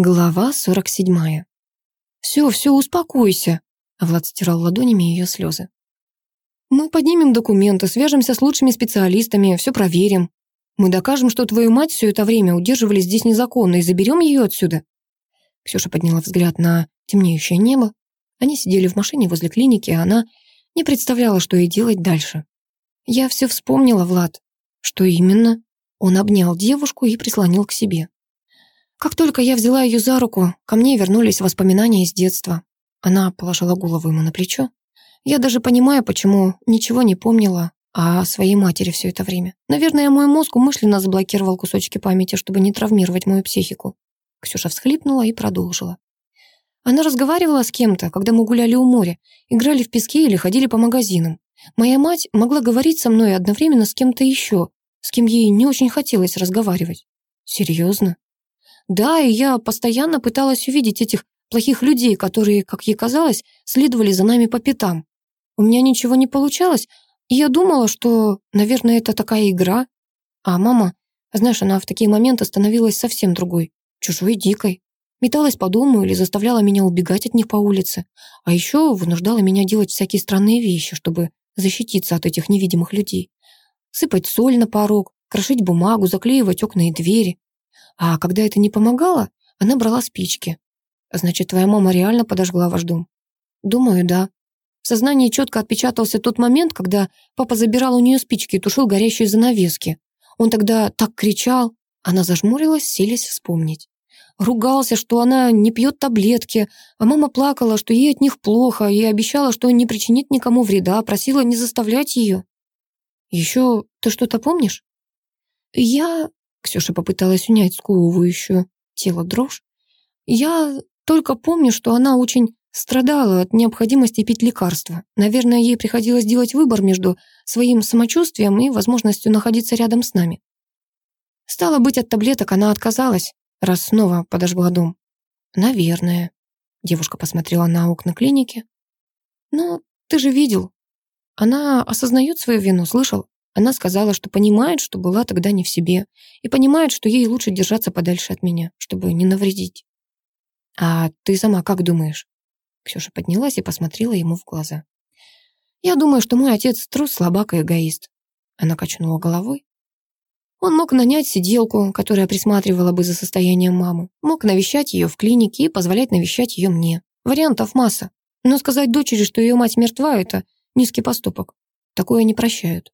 Глава 47. «Все, все, успокойся», — Влад стирал ладонями ее слезы. «Мы поднимем документы, свяжемся с лучшими специалистами, все проверим. Мы докажем, что твою мать все это время удерживали здесь незаконно и заберем ее отсюда». Ксюша подняла взгляд на темнеющее небо. Они сидели в машине возле клиники, а она не представляла, что ей делать дальше. «Я все вспомнила, Влад». «Что именно?» Он обнял девушку и прислонил к себе. Как только я взяла ее за руку, ко мне вернулись воспоминания из детства. Она положила голову ему на плечо. Я даже понимаю, почему ничего не помнила о своей матери все это время. Наверное, мой мозг умышленно заблокировал кусочки памяти, чтобы не травмировать мою психику. Ксюша всхлипнула и продолжила. Она разговаривала с кем-то, когда мы гуляли у моря, играли в песке или ходили по магазинам. Моя мать могла говорить со мной одновременно с кем-то еще, с кем ей не очень хотелось разговаривать. Серьезно? Да, и я постоянно пыталась увидеть этих плохих людей, которые, как ей казалось, следовали за нами по пятам. У меня ничего не получалось, и я думала, что, наверное, это такая игра. А мама, знаешь, она в такие моменты становилась совсем другой, чужой дикой. Металась по дому или заставляла меня убегать от них по улице. А еще вынуждала меня делать всякие странные вещи, чтобы защититься от этих невидимых людей. Сыпать соль на порог, крошить бумагу, заклеивать окна и двери. А когда это не помогало, она брала спички. Значит, твоя мама реально подожгла ваш дом? Думаю, да. В сознании четко отпечатался тот момент, когда папа забирал у нее спички и тушил горящие занавески. Он тогда так кричал. Она зажмурилась, селись вспомнить. Ругался, что она не пьет таблетки, а мама плакала, что ей от них плохо, и обещала, что не причинит никому вреда, просила не заставлять ее. Еще ты что-то помнишь? Я Ксюша попыталась унять сковывающую тело дрожь. Я только помню, что она очень страдала от необходимости пить лекарства. Наверное, ей приходилось делать выбор между своим самочувствием и возможностью находиться рядом с нами. Стало быть, от таблеток она отказалась, раз снова подожгла дом. Наверное. Девушка посмотрела на окна клиники. Но ты же видел. Она осознает свою вину, слышал? Она сказала, что понимает, что была тогда не в себе, и понимает, что ей лучше держаться подальше от меня, чтобы не навредить. «А ты сама как думаешь?» Ксюша поднялась и посмотрела ему в глаза. «Я думаю, что мой отец трус, слабак и эгоист». Она качнула головой. Он мог нанять сиделку, которая присматривала бы за состоянием мамы, мог навещать ее в клинике и позволять навещать ее мне. Вариантов масса. Но сказать дочери, что ее мать мертва, это низкий поступок. Такое не прощают.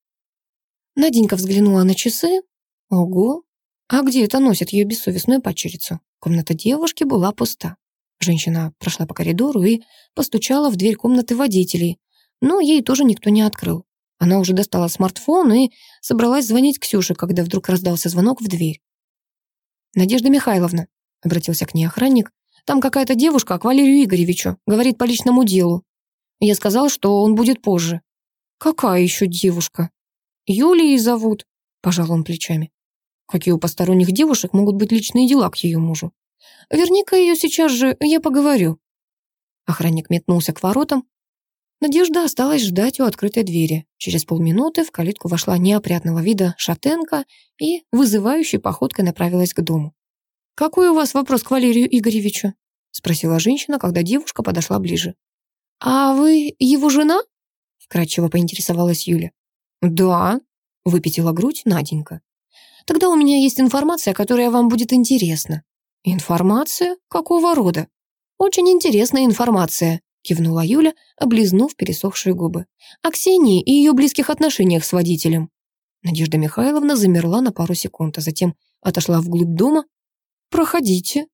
Наденька взглянула на часы. Ого! А где это носит ее бессовестную падчерицу? Комната девушки была пуста. Женщина прошла по коридору и постучала в дверь комнаты водителей, но ей тоже никто не открыл. Она уже достала смартфон и собралась звонить Ксюше, когда вдруг раздался звонок в дверь. «Надежда Михайловна», — обратился к ней охранник, «там какая-то девушка к Валерию Игоревичу, говорит по личному делу. Я сказал, что он будет позже». «Какая еще девушка?» Юлией зовут», — пожал он плечами. Какие у посторонних девушек могут быть личные дела к ее мужу? Верни-ка ее сейчас же, я поговорю. Охранник метнулся к воротам. Надежда осталась ждать у открытой двери. Через полминуты в калитку вошла неопрятного вида шатенка и вызывающей походкой направилась к дому. «Какой у вас вопрос к Валерию Игоревичу?» — спросила женщина, когда девушка подошла ближе. «А вы его жена?» — вкратчиво поинтересовалась Юля. «Да», — выпятила грудь Наденька. «Тогда у меня есть информация, которая вам будет интересна». «Информация? Какого рода?» «Очень интересная информация», — кивнула Юля, облизнув пересохшие губы. «О Ксении и ее близких отношениях с водителем». Надежда Михайловна замерла на пару секунд, а затем отошла вглубь дома. «Проходите»,